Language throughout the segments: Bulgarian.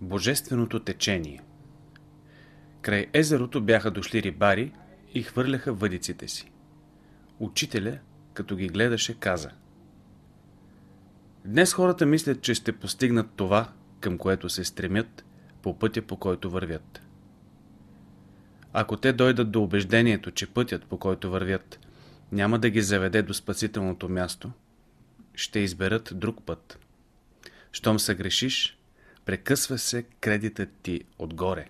Божественото течение Край езерото бяха дошли рибари и хвърляха въдиците си. Учителя, като ги гледаше, каза Днес хората мислят, че ще постигнат това, към което се стремят, по пътя, по който вървят. Ако те дойдат до убеждението, че пътят, по който вървят, няма да ги заведе до спасителното място, ще изберат друг път. Щом се грешиш, прекъсва се кредитът ти отгоре.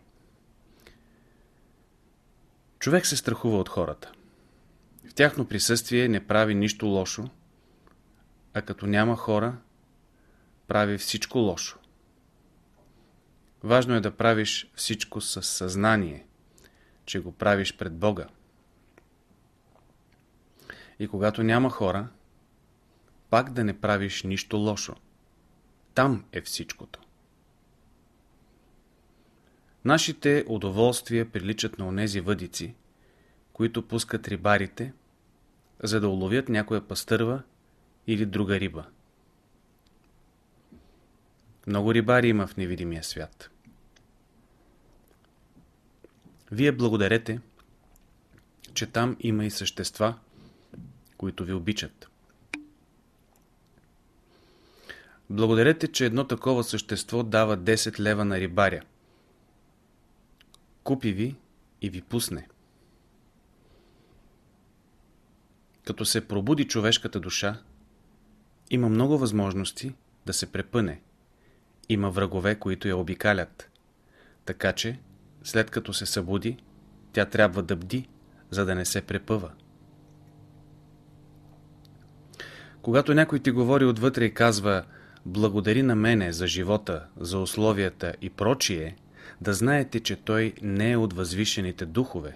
Човек се страхува от хората. В тяхно присъствие не прави нищо лошо, а като няма хора, прави всичко лошо. Важно е да правиш всичко с съзнание, че го правиш пред Бога. И когато няма хора, пак да не правиш нищо лошо. Там е всичкото. Нашите удоволствия приличат на онези въдици, които пускат рибарите, за да уловят някоя пастърва или друга риба. Много рибари има в невидимия свят. Вие благодарете, че там има и същества, които ви обичат. Благодарете, че едно такова същество дава 10 лева на рибаря. Купи ви и ви пусне. Като се пробуди човешката душа, има много възможности да се препъне. Има врагове, които я обикалят. Така че, след като се събуди, тя трябва да бди, за да не се препъва. Когато някой ти говори отвътре и казва благодари на мене за живота, за условията и прочие, да знаете, че той не е от възвишените духове.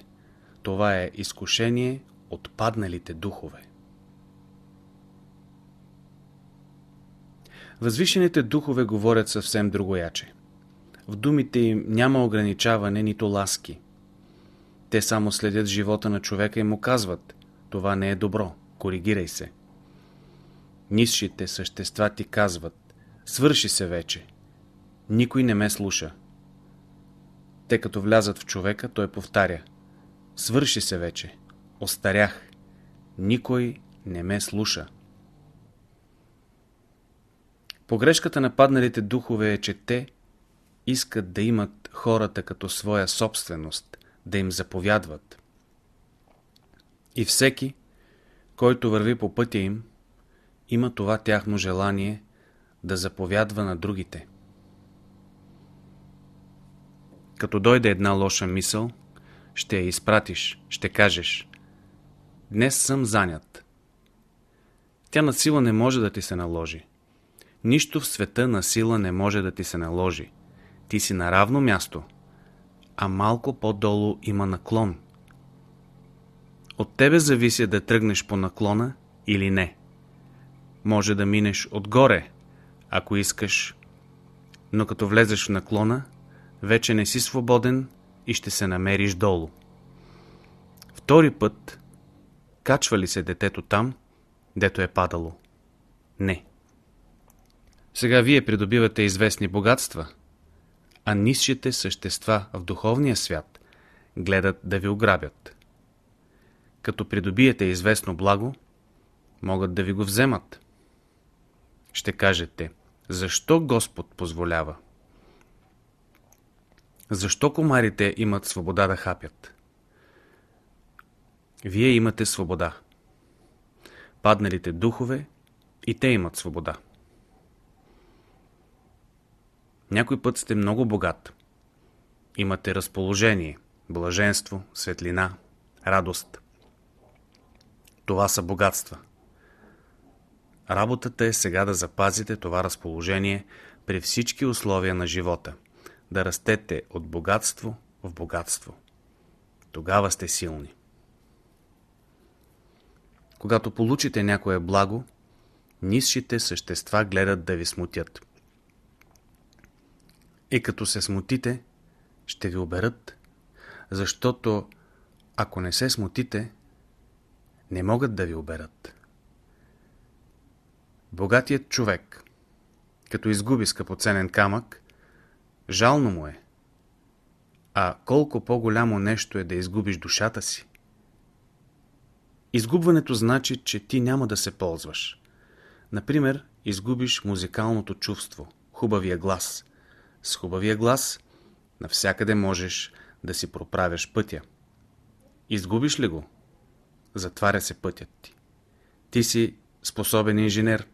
Това е изкушение от падналите духове. Възвишените духове говорят съвсем другояче. В думите им няма ограничаване, нито ласки. Те само следят живота на човека и му казват това не е добро, коригирай се. Нисшите същества ти казват свърши се вече. Никой не ме слуша. Те като влязат в човека, той повтаря свърши се вече. Остарях. Никой не ме слуша. Погрешката на падналите духове е, че те искат да имат хората като своя собственост, да им заповядват. И всеки, който върви по пътя им, има това тяхно желание да заповядва на другите. Като дойде една лоша мисъл, ще я изпратиш, ще кажеш Днес съм занят. Тя на сила не може да ти се наложи. Нищо в света на сила не може да ти се наложи. Ти си на равно място, а малко по-долу има наклон. От тебе зависи да тръгнеш по наклона или не. Може да минеш отгоре, ако искаш, но като влезеш в наклона, вече не си свободен и ще се намериш долу. Втори път, качва ли се детето там, дето е падало? Не. Сега вие придобивате известни богатства, а нисшите същества в духовния свят гледат да ви ограбят. Като придобиете известно благо, могат да ви го вземат. Ще кажете, защо Господ позволява? Защо комарите имат свобода да хапят? Вие имате свобода. Падналите духове и те имат свобода. Някой път сте много богат. Имате разположение, блаженство, светлина, радост. Това са богатства. Работата е сега да запазите това разположение при всички условия на живота. Да растете от богатство в богатство. Тогава сте силни. Когато получите някое благо, нисшите същества гледат да ви смутят. И като се смутите, ще ви оберат, защото ако не се смутите, не могат да ви оберат. Богатият човек, като изгуби скъпоценен камък, Жално му е. А колко по-голямо нещо е да изгубиш душата си. Изгубването значи, че ти няма да се ползваш. Например, изгубиш музикалното чувство, хубавия глас. С хубавия глас навсякъде можеш да си проправяш пътя. Изгубиш ли го? Затваря се пътят ти. Ти си способен инженер.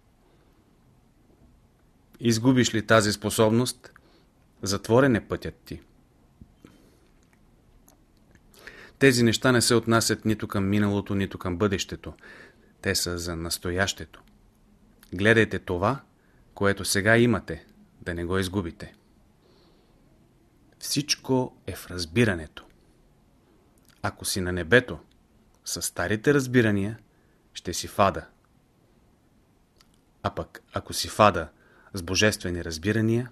Изгубиш ли тази способност? Затворен е пътят ти. Тези неща не се отнасят нито към миналото, нито към бъдещето. Те са за настоящето. Гледайте това, което сега имате, да не го изгубите. Всичко е в разбирането. Ако си на небето, с старите разбирания, ще си фада. А пък, ако си фада с божествени разбирания,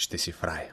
ще си в рая.